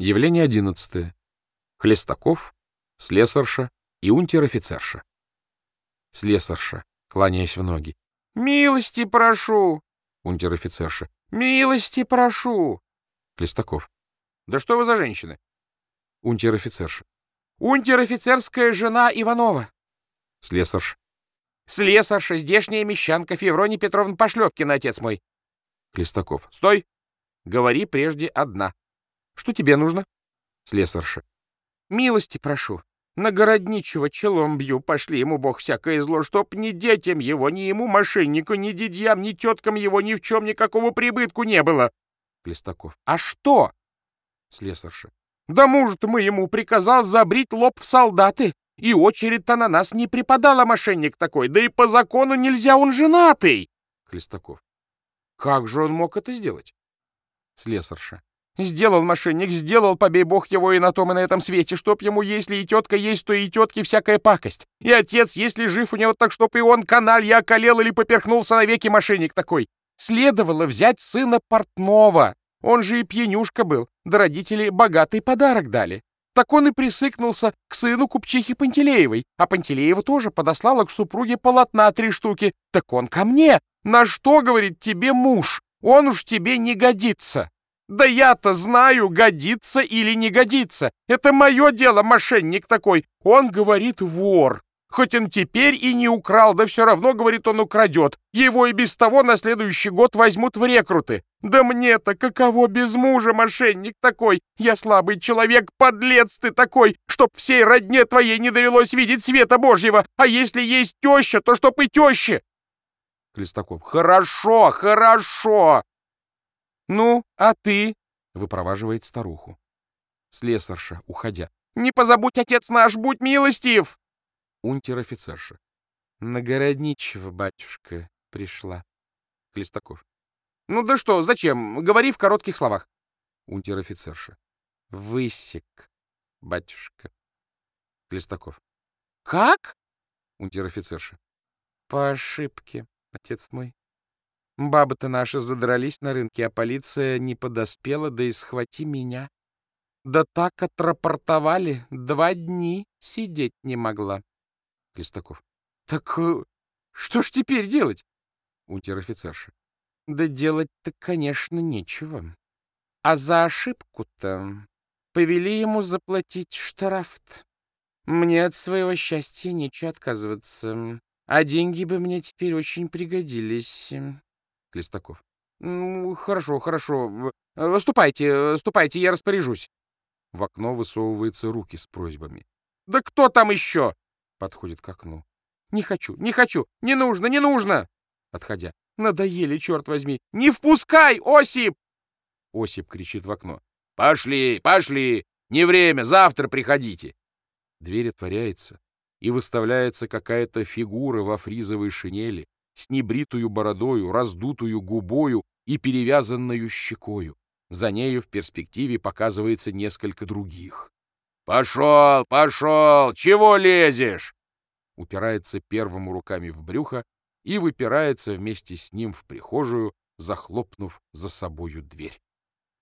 Явление одиннадцатое. Хлестаков, слесарша и унтер-офицерша. Слесарша, кланяясь в ноги. «Милости прошу!» Унтер-офицерша. «Милости прошу!» Хлестаков. «Да что вы за женщины?» Унтер-офицерша. «Унтер-офицерская жена Иванова». Слесарша. «Слесарша, здешняя мещанка Феврония Петровна Пошлепкина, отец мой». Хлестаков. «Стой! Говори прежде одна. Что тебе нужно?» Слесарша. «Милости прошу. На городничего челом бью, пошли ему бог всякое зло, чтоб ни детям его, ни ему, мошеннику, ни дядьям, ни теткам его ни в чем никакого прибытку не было». Хлестаков. «А что?» Слесарша. «Да муж-то мы ему приказал забрить лоб в солдаты, и очередь-то на нас не припадала мошенник такой, да и по закону нельзя, он женатый!» Хлестаков. «Как же он мог это сделать?» Слесарша. Сделал мошенник, сделал, побей бог его и на том, и на этом свете, чтоб ему, если и тетка есть, то и тетки всякая пакость. И отец, если жив у него, так чтоб и он каналья околел или поперхнулся навеки мошенник такой. Следовало взять сына портного. Он же и пьянюшка был, да родители богатый подарок дали. Так он и присыкнулся к сыну купчихи Пантелеевой, а Пантелеева тоже подослала к супруге полотна три штуки. Так он ко мне. На что, говорит, тебе муж? Он уж тебе не годится. Да я-то знаю, годится или не годится. Это мое дело, мошенник такой. Он говорит вор. Хоть он теперь и не украл, да все равно, говорит, он украдет. Его и без того на следующий год возьмут в рекруты. Да мне-то каково без мужа, мошенник такой? Я слабый человек, подлец ты такой, чтоб всей родне твоей не довелось видеть света Божьего. А если есть теща, то чтоб и теща. Хлестаков. Хорошо, хорошо. «Ну, а ты?» — выпроваживает старуху. Слесарша, уходя. «Не позабудь, отец наш, будь милостив!» Унтер-офицерша. На городничего, батюшка, пришла. Хлестаков. «Ну да что, зачем? Говори в коротких словах». Унтер-офицерша. Высек, батюшка. Хлестаков. «Как?» Унтер-офицерша. «По ошибке, отец мой. Бабы-то наши задрались на рынке, а полиция не подоспела, да и схвати меня. Да так отрапортовали, два дни сидеть не могла. Листаков. Так э, что ж теперь делать? Унтер-офицерша. Да делать-то, конечно, нечего. А за ошибку-то повели ему заплатить штраф -то. Мне от своего счастья нечего отказываться, а деньги бы мне теперь очень пригодились. Клестаков. «Ну, хорошо, хорошо. Ступайте, ступайте, я распоряжусь». В окно высовываются руки с просьбами. «Да кто там еще?» Подходит к окну. «Не хочу, не хочу, не нужно, не нужно!» Отходя. «Надоели, черт возьми! Не впускай, Осип!» Осип кричит в окно. «Пошли, пошли! Не время, завтра приходите!» Дверь отворяется, и выставляется какая-то фигура во фризовой шинели, с небритую бородою, раздутую губою и перевязанную щекою. За нею в перспективе показывается несколько других. «Пошел, пошел! Чего лезешь?» Упирается первым руками в брюхо и выпирается вместе с ним в прихожую, захлопнув за собою дверь.